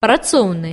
працоўны